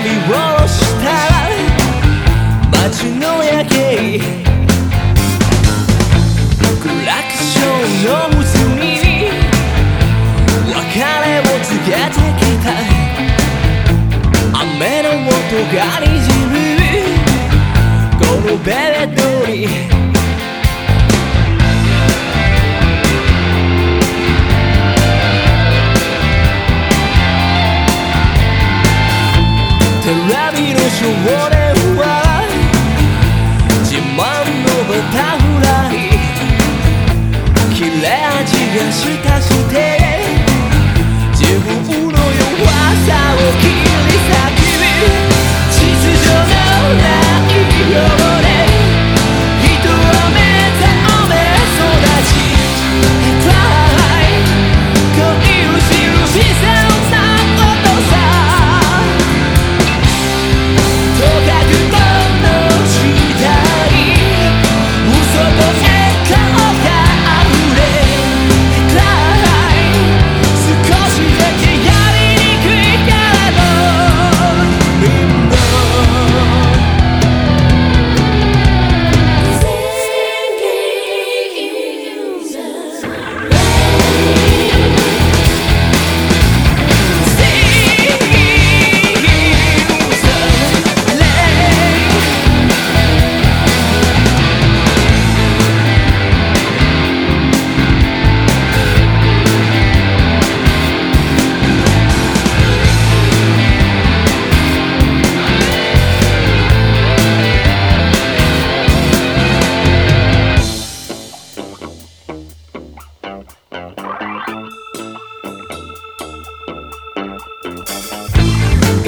み下ろした街の夜景クラクションのむつみに別れを告げてきた雨の音がにじむ。このベレッドにレビ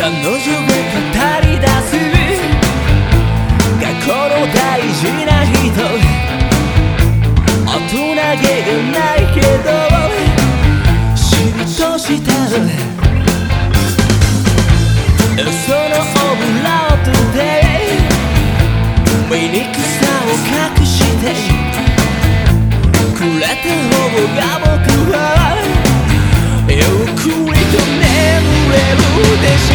彼女が語り出す過去の大事な人大人げがないけど嫉妬したそのオブラートで醜さを隠してくれた方が僕はゆっくりと眠れるでしょ